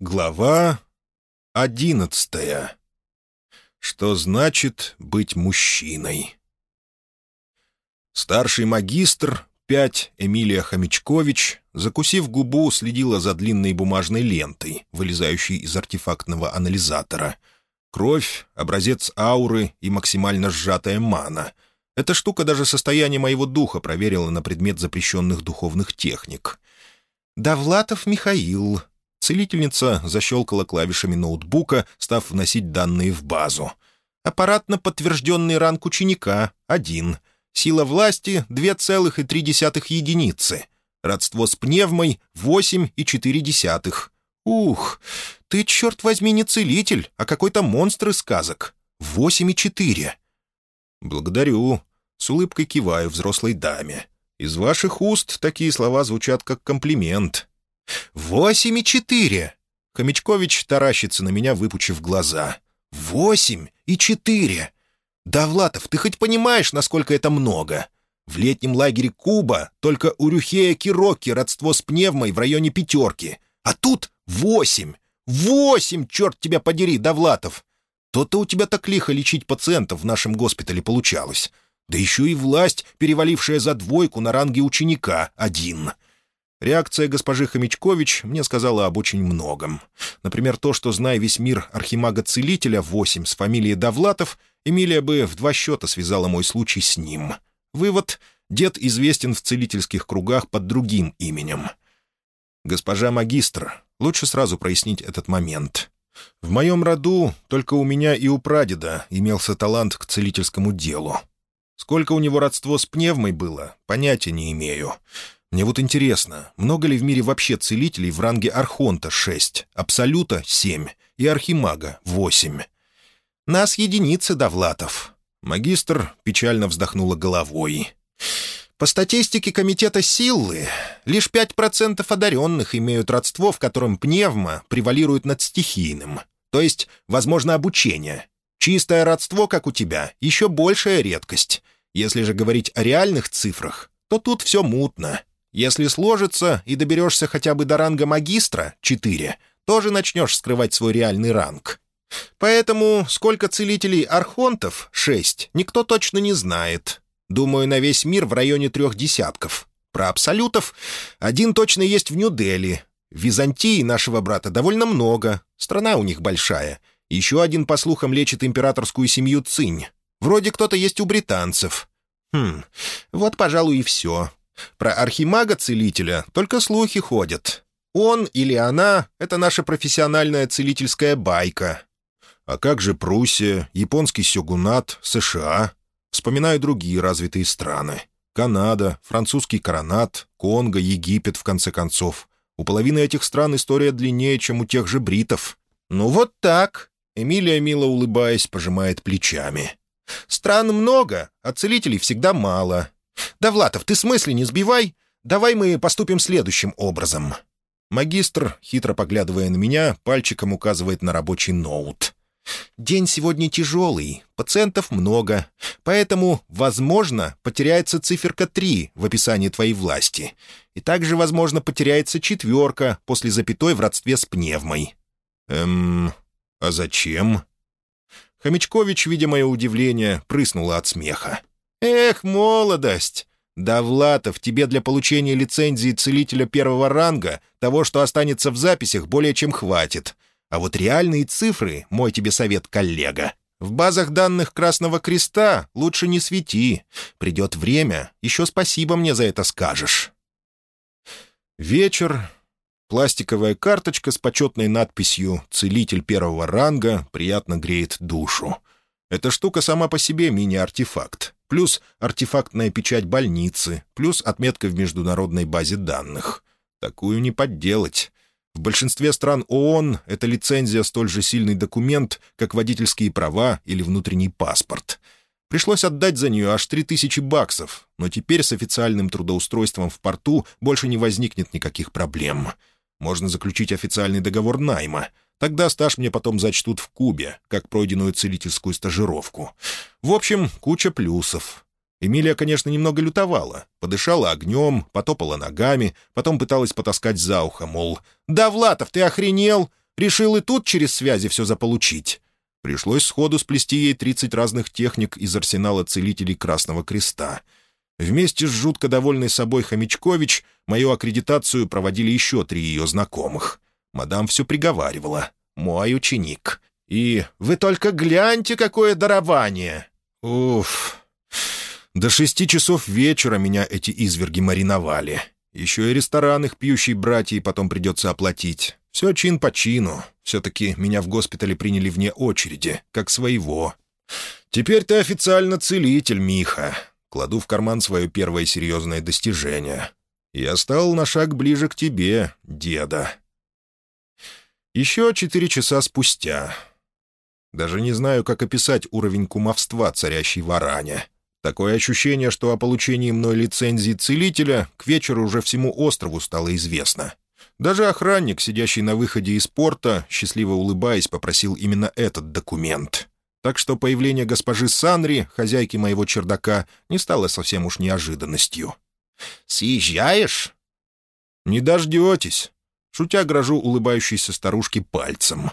Глава одиннадцатая. Что значит быть мужчиной? Старший магистр, пять Эмилия Хомячкович, закусив губу, следила за длинной бумажной лентой, вылезающей из артефактного анализатора. Кровь, образец ауры и максимально сжатая мана. Эта штука даже состояние моего духа проверила на предмет запрещенных духовных техник. «Давлатов Михаил», Целительница защелкала клавишами ноутбука, став вносить данные в базу. Аппаратно подтвержденный ранг ученика — один. Сила власти — 2,3 единицы. Родство с пневмой — 8,4. Ух, ты, черт возьми, не целитель, а какой-то монстр из сказок. 8,4. Благодарю. С улыбкой киваю взрослой даме. Из ваших уст такие слова звучат как комплимент. «Восемь и четыре!» Хомячкович таращится на меня, выпучив глаза. «Восемь и четыре!» «Давлатов, ты хоть понимаешь, насколько это много?» В летнем лагере Куба только у Рюхея Кироки родство с пневмой в районе пятерки. А тут восемь! Восемь, черт тебя подери, Давлатов! То-то у тебя так лихо лечить пациентов в нашем госпитале получалось. Да еще и власть, перевалившая за двойку на ранге ученика, один. Реакция госпожи Хомячкович мне сказала об очень многом. Например, то, что, зная весь мир архимага-целителя 8 с фамилией Давлатов, Эмилия бы в два счета связала мой случай с ним. Вывод — дед известен в целительских кругах под другим именем. «Госпожа магистр, лучше сразу прояснить этот момент. В моем роду только у меня и у прадеда имелся талант к целительскому делу. Сколько у него родство с пневмой было, понятия не имею. Мне вот интересно, много ли в мире вообще целителей в ранге Архонта — шесть, Абсолюта — семь и Архимага — восемь? Нас единицы, Довлатов. Магистр печально вздохнула головой. По статистике Комитета Силы, лишь пять процентов одаренных имеют родство, в котором пневма превалирует над стихийным. То есть, возможно, обучение. Чистое родство, как у тебя, еще большая редкость. Если же говорить о реальных цифрах, то тут все мутно. Если сложится и доберешься хотя бы до ранга магистра, 4, тоже начнешь скрывать свой реальный ранг. Поэтому сколько целителей архонтов, 6, никто точно не знает. Думаю, на весь мир в районе трех десятков. Про абсолютов один точно есть в Нью-Дели. Византии нашего брата довольно много, страна у них большая. Еще один, по слухам, лечит императорскую семью Цинь. Вроде кто-то есть у британцев. Хм, вот, пожалуй, и все. Про архимага-целителя только слухи ходят. Он или она — это наша профессиональная целительская байка. А как же Пруссия, японский сёгунат, США? Вспоминаю другие развитые страны. Канада, французский коронат, Конго, Египет, в конце концов. У половины этих стран история длиннее, чем у тех же бритов. Ну вот так. Эмилия, мило улыбаясь, пожимает плечами. Стран много, а целителей всегда мало. «Довлатов, ты смысле не сбивай? Давай мы поступим следующим образом». Магистр, хитро поглядывая на меня, пальчиком указывает на рабочий ноут. «День сегодня тяжелый, пациентов много, поэтому, возможно, потеряется циферка 3 в описании твоей власти, и также, возможно, потеряется четверка после запятой в родстве с пневмой». «Эм, а зачем?» Хомячкович, видя мое удивление, прыснула от смеха. «Эх, молодость! Давлатов, тебе для получения лицензии целителя первого ранга того, что останется в записях, более чем хватит. А вот реальные цифры, мой тебе совет, коллега, в базах данных Красного Креста лучше не свети. Придет время, еще спасибо мне за это скажешь». Вечер. Пластиковая карточка с почетной надписью «Целитель первого ранга» приятно греет душу. Эта штука сама по себе мини-артефакт плюс артефактная печать больницы, плюс отметка в международной базе данных. Такую не подделать. В большинстве стран ООН эта лицензия столь же сильный документ, как водительские права или внутренний паспорт. Пришлось отдать за нее аж 3000 баксов, но теперь с официальным трудоустройством в порту больше не возникнет никаких проблем. Можно заключить официальный договор найма — Тогда стаж мне потом зачтут в Кубе, как пройденную целительскую стажировку. В общем, куча плюсов. Эмилия, конечно, немного лютовала. Подышала огнем, потопала ногами, потом пыталась потаскать за ухо, мол, «Да, Влатов, ты охренел? Решил и тут через связи все заполучить. Пришлось сходу сплести ей 30 разных техник из арсенала целителей Красного Креста. Вместе с жутко довольной собой Хомячкович мою аккредитацию проводили еще три ее знакомых. Мадам все приговаривала. «Мой ученик». И «Вы только гляньте, какое дарование!» Уф. До шести часов вечера меня эти изверги мариновали. Еще и ресторан их пьющий братья потом придется оплатить. Все чин по чину. Все-таки меня в госпитале приняли вне очереди, как своего. Теперь ты официально целитель, Миха. Кладу в карман свое первое серьезное достижение. Я стал на шаг ближе к тебе, деда. Еще четыре часа спустя. Даже не знаю, как описать уровень кумовства, царящий в Аране. Такое ощущение, что о получении мной лицензии целителя к вечеру уже всему острову стало известно. Даже охранник, сидящий на выходе из порта, счастливо улыбаясь, попросил именно этот документ. Так что появление госпожи Санри, хозяйки моего чердака, не стало совсем уж неожиданностью. «Съезжаешь?» «Не дождетесь», — шутя грожу улыбающейся старушке пальцем.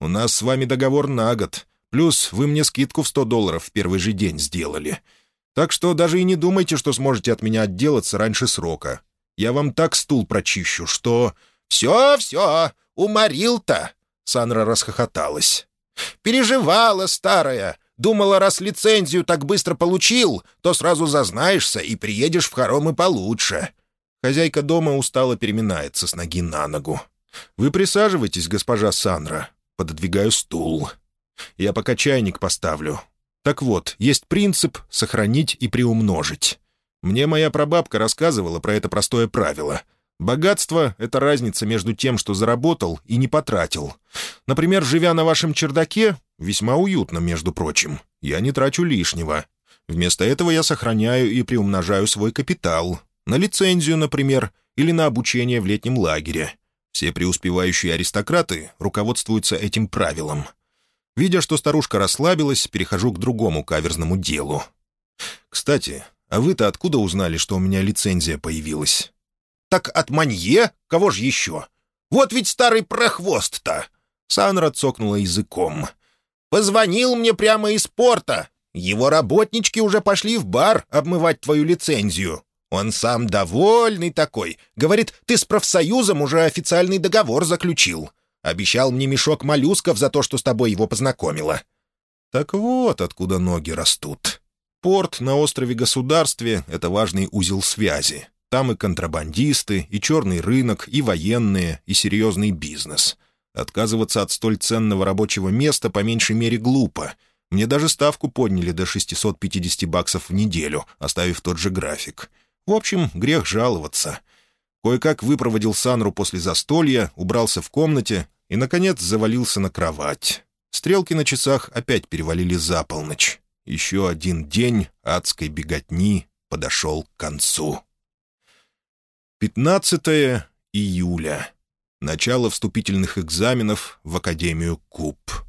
«У нас с вами договор на год, плюс вы мне скидку в сто долларов в первый же день сделали. Так что даже и не думайте, что сможете от меня отделаться раньше срока. Я вам так стул прочищу, что...» «Все, все, уморил-то!» — Санра расхохоталась. «Переживала, старая. Думала, раз лицензию так быстро получил, то сразу зазнаешься и приедешь в хоромы получше». Хозяйка дома устало переминается с ноги на ногу. «Вы присаживайтесь, госпожа Санра. Пододвигаю стул. Я пока чайник поставлю. Так вот, есть принцип «сохранить и приумножить». Мне моя прабабка рассказывала про это простое правило. Богатство — это разница между тем, что заработал и не потратил. Например, живя на вашем чердаке, весьма уютно, между прочим, я не трачу лишнего. Вместо этого я сохраняю и приумножаю свой капитал. На лицензию, например, или на обучение в летнем лагере. Все преуспевающие аристократы руководствуются этим правилом — Видя, что старушка расслабилась, перехожу к другому каверзному делу. «Кстати, а вы-то откуда узнали, что у меня лицензия появилась?» «Так от Манье? Кого же еще? Вот ведь старый прохвост-то!» Санра цокнула языком. «Позвонил мне прямо из порта. Его работнички уже пошли в бар обмывать твою лицензию. Он сам довольный такой. Говорит, ты с профсоюзом уже официальный договор заключил. Обещал мне мешок моллюсков за то, что с тобой его познакомила». «Так вот откуда ноги растут. Порт на острове-государстве — это важный узел связи. Там и контрабандисты, и черный рынок, и военные, и серьезный бизнес. Отказываться от столь ценного рабочего места по меньшей мере глупо. Мне даже ставку подняли до 650 баксов в неделю, оставив тот же график. В общем, грех жаловаться. Кое-как выпроводил Санру после застолья, убрался в комнате и, наконец, завалился на кровать. Стрелки на часах опять перевалили за полночь. Еще один день адской беготни подошел к концу. 15 июля. Начало вступительных экзаменов в Академию КУП.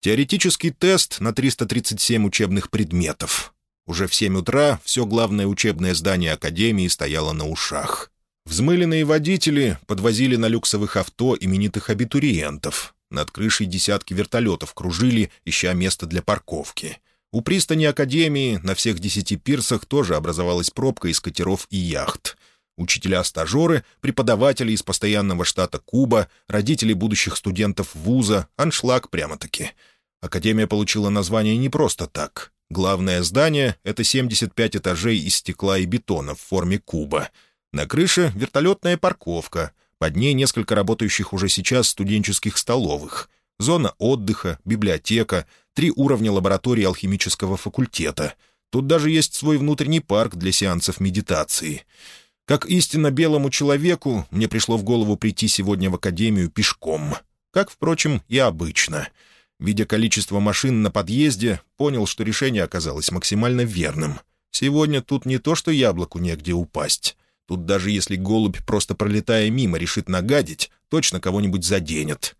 Теоретический тест на 337 учебных предметов. Уже в 7 утра все главное учебное здание Академии стояло на ушах. Взмыленные водители подвозили на люксовых авто именитых абитуриентов. Над крышей десятки вертолетов кружили, ища место для парковки. У пристани Академии на всех десяти пирсах тоже образовалась пробка из катеров и яхт. Учителя-стажеры, преподаватели из постоянного штата Куба, родители будущих студентов вуза, аншлаг прямо-таки. Академия получила название не просто так. Главное здание — это 75 этажей из стекла и бетона в форме куба — на крыше вертолетная парковка, под ней несколько работающих уже сейчас студенческих столовых, зона отдыха, библиотека, три уровня лаборатории алхимического факультета. Тут даже есть свой внутренний парк для сеансов медитации. Как истинно белому человеку, мне пришло в голову прийти сегодня в академию пешком. Как, впрочем, и обычно. Видя количество машин на подъезде, понял, что решение оказалось максимально верным. Сегодня тут не то, что яблоку негде упасть. Тут даже если голубь, просто пролетая мимо, решит нагадить, точно кого-нибудь заденет.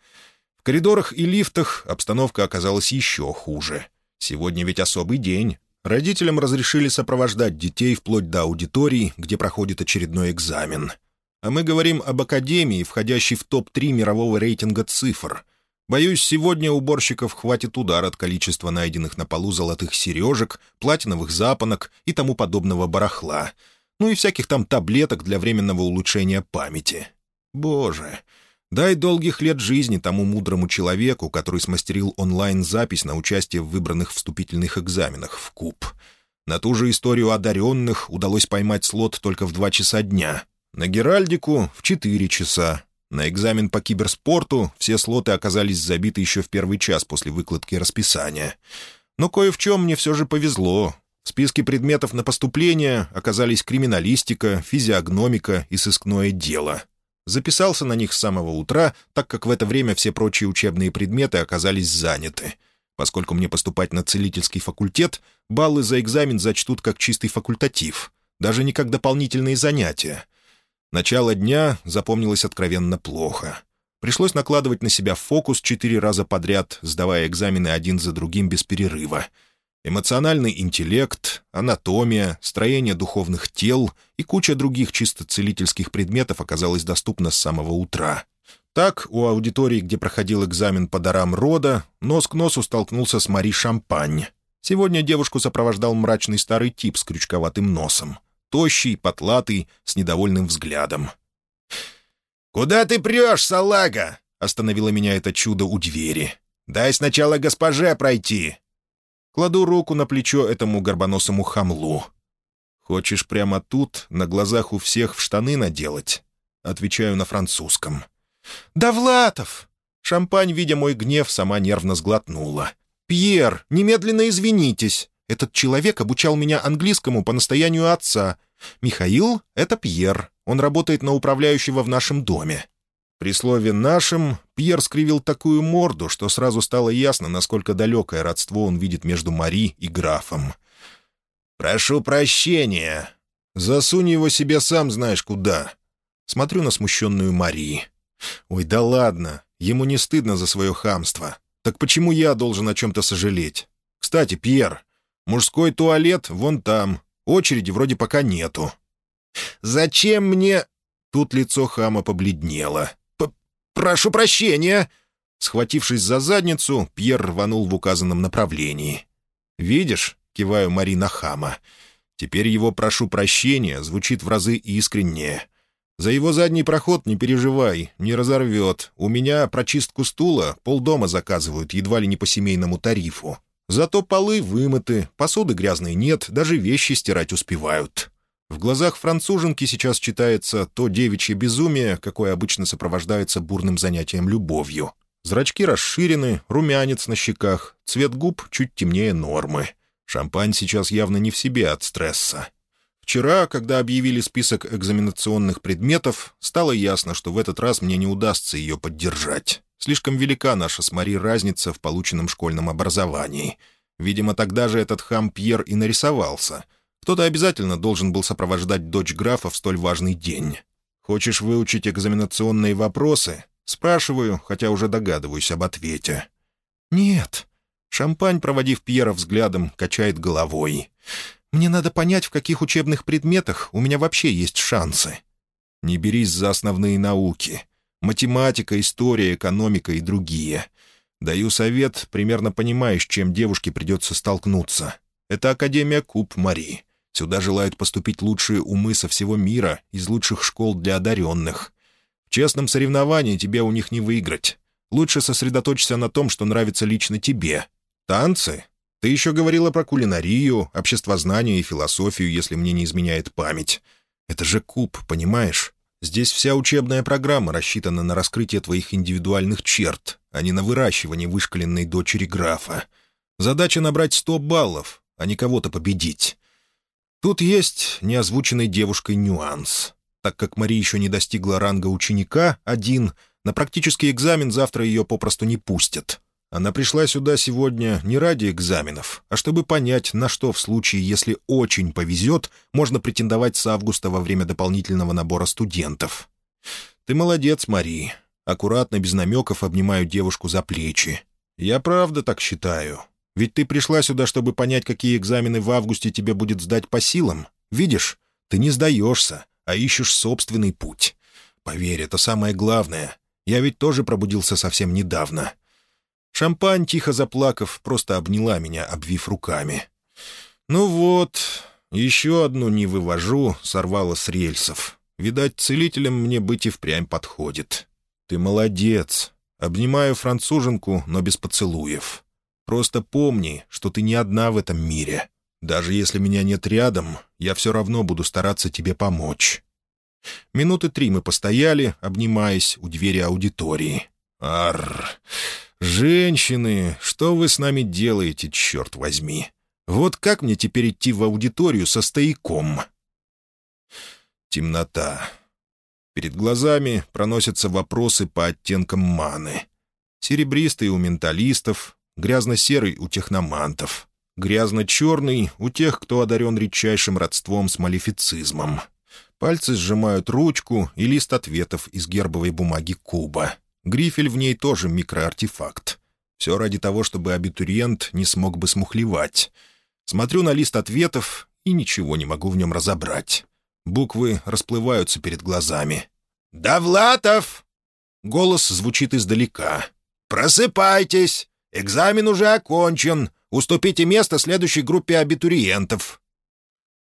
В коридорах и лифтах обстановка оказалась еще хуже. Сегодня ведь особый день. Родителям разрешили сопровождать детей вплоть до аудитории, где проходит очередной экзамен. А мы говорим об академии, входящей в топ-3 мирового рейтинга цифр. Боюсь, сегодня уборщиков хватит удар от количества найденных на полу золотых сережек, платиновых запонок и тому подобного барахла. Ну и всяких там таблеток для временного улучшения памяти. Боже, дай долгих лет жизни тому мудрому человеку, который смастерил онлайн-запись на участие в выбранных вступительных экзаменах в КУП. На ту же историю одаренных удалось поймать слот только в два часа дня. На Геральдику — в четыре часа. На экзамен по киберспорту все слоты оказались забиты еще в первый час после выкладки расписания. Но кое в чем мне все же повезло. В списке предметов на поступление оказались криминалистика, физиогномика и сыскное дело. Записался на них с самого утра, так как в это время все прочие учебные предметы оказались заняты. Поскольку мне поступать на целительский факультет, баллы за экзамен зачтут как чистый факультатив, даже не как дополнительные занятия — Начало дня запомнилось откровенно плохо. Пришлось накладывать на себя фокус четыре раза подряд, сдавая экзамены один за другим без перерыва. Эмоциональный интеллект, анатомия, строение духовных тел и куча других чисто целительских предметов оказалась доступна с самого утра. Так, у аудитории, где проходил экзамен по дарам рода, нос к носу столкнулся с Мари Шампань. Сегодня девушку сопровождал мрачный старый тип с крючковатым носом тощий, потлатый, с недовольным взглядом. «Куда ты прешь, салага?» — остановило меня это чудо у двери. «Дай сначала госпоже пройти». Кладу руку на плечо этому горбоносому хамлу. «Хочешь прямо тут, на глазах у всех в штаны наделать?» Отвечаю на французском. «Довлатов!» Шампань, видя мой гнев, сама нервно сглотнула. «Пьер, немедленно извинитесь. Этот человек обучал меня английскому по настоянию отца. Михаил — это Пьер. Он работает на управляющего в нашем доме». При слове «нашим» Пьер скривил такую морду, что сразу стало ясно, насколько далекое родство он видит между Мари и графом. «Прошу прощения. Засунь его себе сам знаешь куда». Смотрю на смущенную Мари. «Ой, да ладно. Ему не стыдно за свое хамство. Так почему я должен о чем-то сожалеть? Кстати, Пьер, Мужской туалет вон там. Очереди вроде пока нету. «Зачем мне...» Тут лицо хама побледнело. П «Прошу прощения!» Схватившись за задницу, Пьер рванул в указанном направлении. «Видишь?» — киваю Марина хама. «Теперь его «прошу прощения» звучит в разы искреннее. За его задний проход не переживай, не разорвет. У меня прочистку стула полдома заказывают едва ли не по семейному тарифу. Зато полы вымыты, посуды грязной нет, даже вещи стирать успевают. В глазах француженки сейчас читается то девичье безумие, какое обычно сопровождается бурным занятием любовью. Зрачки расширены, румянец на щеках, цвет губ чуть темнее нормы. Шампань сейчас явно не в себе от стресса. Вчера, когда объявили список экзаменационных предметов, стало ясно, что в этот раз мне не удастся ее поддержать. Слишком велика наша с Мари разница в полученном школьном образовании. Видимо, тогда же этот хам Пьер и нарисовался. Кто-то обязательно должен был сопровождать дочь графа в столь важный день. «Хочешь выучить экзаменационные вопросы?» Спрашиваю, хотя уже догадываюсь об ответе. «Нет». Шампань, проводив Пьера взглядом, качает головой. «Мне надо понять, в каких учебных предметах у меня вообще есть шансы». «Не берись за основные науки. Математика, история, экономика и другие. Даю совет, примерно понимаешь, чем девушке придется столкнуться. Это Академия Куб Мари. Сюда желают поступить лучшие умы со всего мира, из лучших школ для одаренных. В честном соревновании тебе у них не выиграть. Лучше сосредоточься на том, что нравится лично тебе. Танцы? Ты еще говорила про кулинарию, обществознание и философию, если мне не изменяет память. Это же куб, понимаешь? Здесь вся учебная программа рассчитана на раскрытие твоих индивидуальных черт, а не на выращивание вышкаленной дочери графа. Задача набрать сто баллов, а не кого-то победить. Тут есть неозвученный девушкой нюанс. Так как Мари еще не достигла ранга ученика, один, на практический экзамен завтра ее попросту не пустят. Она пришла сюда сегодня не ради экзаменов, а чтобы понять, на что в случае, если очень повезет, можно претендовать с августа во время дополнительного набора студентов. «Ты молодец, Мари». Аккуратно, без намеков, обнимаю девушку за плечи. «Я правда так считаю. Ведь ты пришла сюда, чтобы понять, какие экзамены в августе тебе будет сдать по силам. Видишь, ты не сдаешься, а ищешь собственный путь. Поверь, это самое главное. Я ведь тоже пробудился совсем недавно. Шампань, тихо заплакав, просто обняла меня, обвив руками. «Ну вот, еще одну не вывожу, сорвала с рельсов. Видать, целителем мне быть и впрямь подходит. Ты молодец. Обнимаю француженку, но без поцелуев. Просто помни, что ты не одна в этом мире. Даже если меня нет рядом, я все равно буду стараться тебе помочь». Минуты три мы постояли, обнимаясь у двери аудитории. «Арр! Женщины, что вы с нами делаете, черт возьми? Вот как мне теперь идти в аудиторию со стояком?» Темнота. Перед глазами проносятся вопросы по оттенкам маны. Серебристый у менталистов, грязно-серый у техномантов, грязно-черный у тех, кто одарен редчайшим родством с малефицизмом. Пальцы сжимают ручку и лист ответов из гербовой бумаги куба. Грифель в ней тоже микроартефакт. Все ради того, чтобы абитуриент не смог бы смухлевать. Смотрю на лист ответов и ничего не могу в нем разобрать. Буквы расплываются перед глазами. «Довлатов!» Голос звучит издалека. «Просыпайтесь! Экзамен уже окончен. Уступите место следующей группе абитуриентов».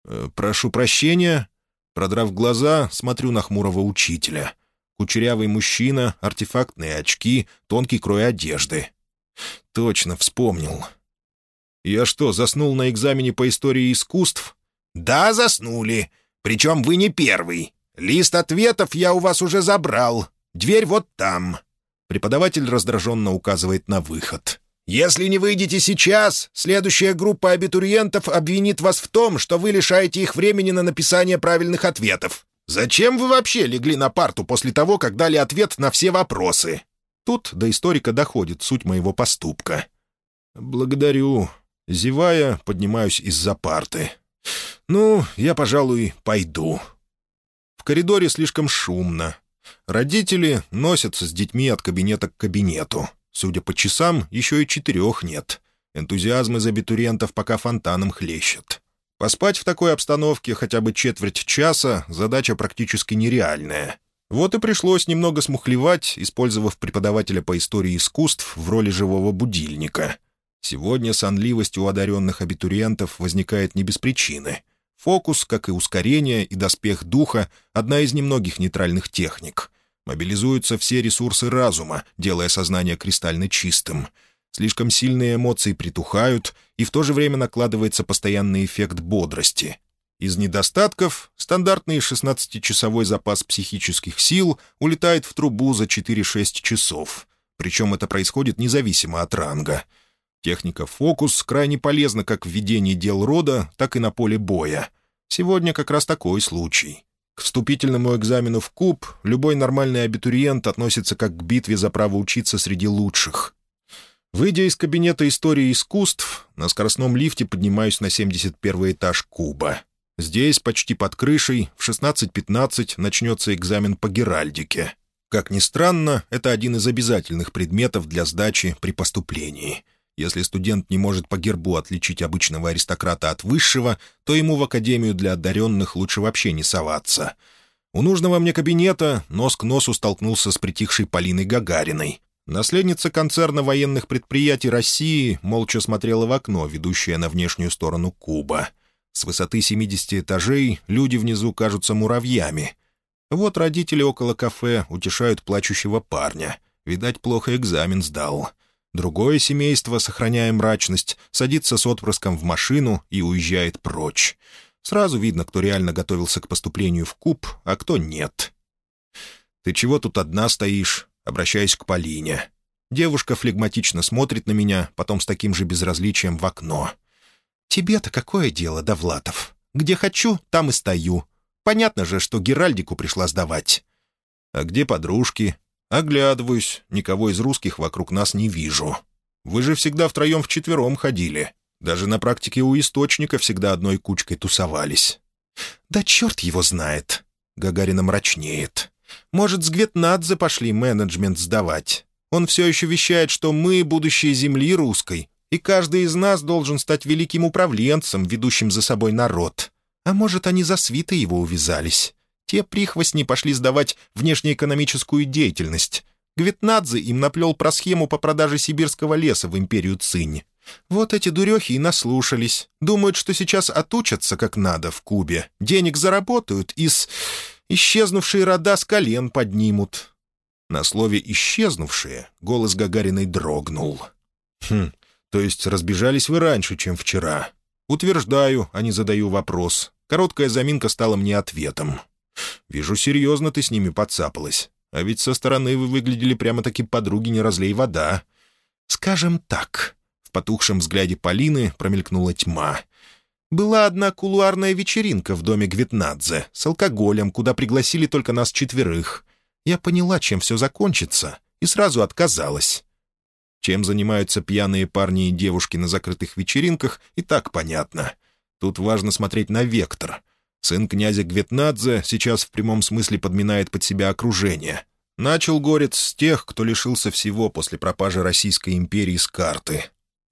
«Э, «Прошу прощения», Продрав глаза, смотрю на хмурого учителя. Кучерявый мужчина, артефактные очки, тонкий крой одежды. Точно вспомнил. «Я что, заснул на экзамене по истории искусств?» «Да, заснули. Причем вы не первый. Лист ответов я у вас уже забрал. Дверь вот там». Преподаватель раздраженно указывает на выход. Если не выйдете сейчас, следующая группа абитуриентов обвинит вас в том, что вы лишаете их времени на написание правильных ответов. Зачем вы вообще легли на парту после того, как дали ответ на все вопросы?» Тут до историка доходит суть моего поступка. «Благодарю». Зевая, поднимаюсь из-за парты. «Ну, я, пожалуй, пойду». В коридоре слишком шумно. Родители носятся с детьми от кабинета к кабинету. Судя по часам, еще и четырех нет. Энтузиазм из абитуриентов пока фонтаном хлещет. Поспать в такой обстановке хотя бы четверть часа — задача практически нереальная. Вот и пришлось немного смухлевать, использовав преподавателя по истории искусств в роли живого будильника. Сегодня сонливость у одаренных абитуриентов возникает не без причины. Фокус, как и ускорение и доспех духа — одна из немногих нейтральных техник. Мобилизуются все ресурсы разума, делая сознание кристально чистым. Слишком сильные эмоции притухают, и в то же время накладывается постоянный эффект бодрости. Из недостатков стандартный 16-часовой запас психических сил улетает в трубу за 4-6 часов. Причем это происходит независимо от ранга. Техника «Фокус» крайне полезна как в ведении дел рода, так и на поле боя. Сегодня как раз такой случай. К вступительному экзамену в КУБ любой нормальный абитуриент относится как к битве за право учиться среди лучших. Выйдя из кабинета истории искусств, на скоростном лифте поднимаюсь на 71 этаж Куба. Здесь, почти под крышей, в 16.15 начнется экзамен по геральдике. Как ни странно, это один из обязательных предметов для сдачи при поступлении. Если студент не может по гербу отличить обычного аристократа от высшего, то ему в академию для одаренных лучше вообще не соваться. У нужного мне кабинета нос к носу столкнулся с притихшей Полиной Гагариной. Наследница концерна военных предприятий России молча смотрела в окно, ведущее на внешнюю сторону Куба. С высоты 70 этажей люди внизу кажутся муравьями. Вот родители около кафе утешают плачущего парня. Видать, плохо экзамен сдал. Другое семейство, сохраняя мрачность, садится с отпрыском в машину и уезжает прочь. Сразу видно, кто реально готовился к поступлению в куб, а кто нет. «Ты чего тут одна стоишь?» Обращаюсь к Полине. Девушка флегматично смотрит на меня, потом с таким же безразличием в окно. «Тебе-то какое дело, Довлатов? Где хочу, там и стою. Понятно же, что Геральдику пришла сдавать». «А где подружки?» Оглядываюсь, никого из русских вокруг нас не вижу. Вы же всегда втроем-вчетвером ходили. Даже на практике у источника всегда одной кучкой тусовались. «Да черт его знает!» — Гагарина мрачнеет. «Может, с Гветнадзе пошли менеджмент сдавать? Он все еще вещает, что мы — будущее земли русской, и каждый из нас должен стать великим управленцем, ведущим за собой народ. А может, они за свиты его увязались? Те прихвостни пошли сдавать внешнеэкономическую деятельность. Гветнадзе им наплел про схему по продаже сибирского леса в империю Цинь. Вот эти дурехи и наслушались. Думают, что сейчас отучатся как надо в Кубе. Денег заработают и с... исчезнувшие рода с колен поднимут. На слове «исчезнувшие» голос Гагариной дрогнул. «Хм, то есть разбежались вы раньше, чем вчера?» «Утверждаю, а не задаю вопрос. Короткая заминка стала мне ответом. Вижу, серьезно ты с ними подцапалась. А ведь со стороны вы выглядели прямо-таки подруги «Не разлей вода». Скажем так, в потухшем взгляде Полины промелькнула тьма. Была одна кулуарная вечеринка в доме Гвитнадзе с алкоголем, куда пригласили только нас четверых. Я поняла, чем все закончится, и сразу отказалась. Чем занимаются пьяные парни и девушки на закрытых вечеринках, и так понятно. Тут важно смотреть на вектор — Сын князя Гветнадзе сейчас в прямом смысле подминает под себя окружение. Начал горец с тех, кто лишился всего после пропажи Российской империи с карты.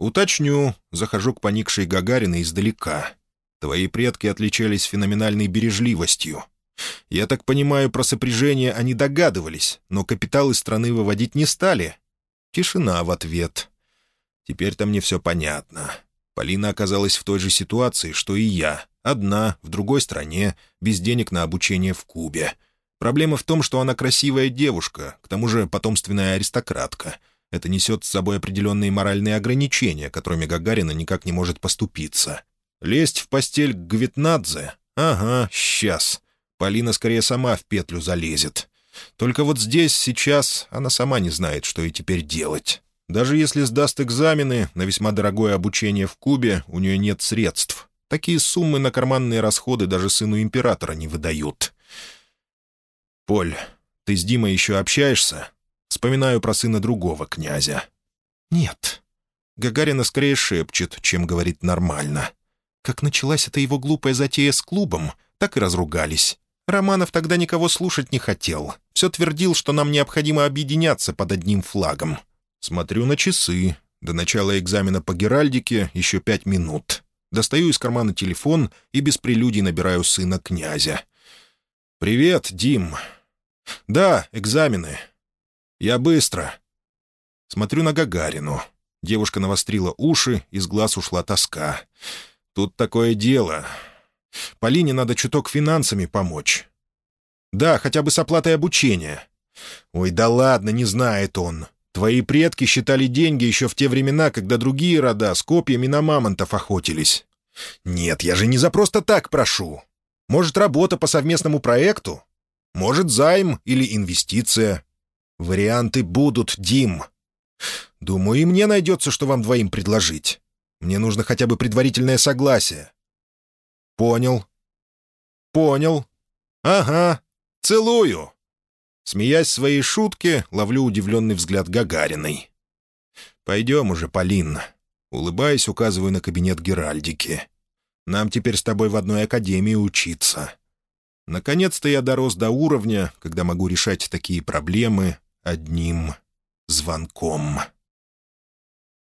Уточню, захожу к поникшей Гагариной издалека. Твои предки отличались феноменальной бережливостью. Я так понимаю, про сопряжение они догадывались, но капиталы страны выводить не стали. Тишина в ответ. Теперь-то мне все понятно. Полина оказалась в той же ситуации, что и я. Одна, в другой стране, без денег на обучение в Кубе. Проблема в том, что она красивая девушка, к тому же потомственная аристократка. Это несет с собой определенные моральные ограничения, которыми Гагарина никак не может поступиться. Лезть в постель к Гвитнадзе? Ага, сейчас. Полина скорее сама в петлю залезет. Только вот здесь, сейчас, она сама не знает, что ей теперь делать. Даже если сдаст экзамены на весьма дорогое обучение в Кубе, у нее нет средств. Такие суммы на карманные расходы даже сыну императора не выдают. «Поль, ты с Димой еще общаешься?» Вспоминаю про сына другого князя. «Нет». Гагарина скорее шепчет, чем говорит нормально. Как началась эта его глупая затея с клубом, так и разругались. Романов тогда никого слушать не хотел. Все твердил, что нам необходимо объединяться под одним флагом. Смотрю на часы. До начала экзамена по геральдике еще пять минут. Достаю из кармана телефон и без прелюдий набираю сына князя. «Привет, Дим». «Да, экзамены. Я быстро». Смотрю на Гагарину. Девушка навострила уши, из глаз ушла тоска. «Тут такое дело. Полине надо чуток финансами помочь». «Да, хотя бы с оплатой обучения». «Ой, да ладно, не знает он. Твои предки считали деньги еще в те времена, когда другие рода с копьями на мамонтов охотились. Нет, я же не за просто так прошу. Может, работа по совместному проекту? Может, займ или инвестиция? Варианты будут, Дим. Думаю, и мне найдется, что вам двоим предложить. Мне нужно хотя бы предварительное согласие. Понял. Понял. Ага. Целую. Смеясь своей шутке, ловлю удивленный взгляд Гагариной. «Пойдем уже, Полин». Улыбаясь, указываю на кабинет Геральдики. «Нам теперь с тобой в одной академии учиться». Наконец-то я дорос до уровня, когда могу решать такие проблемы одним звонком.